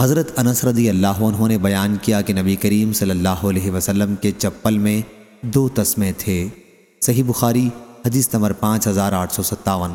حضرت انس رضی اللہ عنہ نے بیان کیا کہ نبی کریم صلی اللہ علیہ وسلم کے چپل میں دو تسمے تھے۔ صحیح بخاری، حدیث نمبر پانچ ہزار آٹھ سو ستاون۔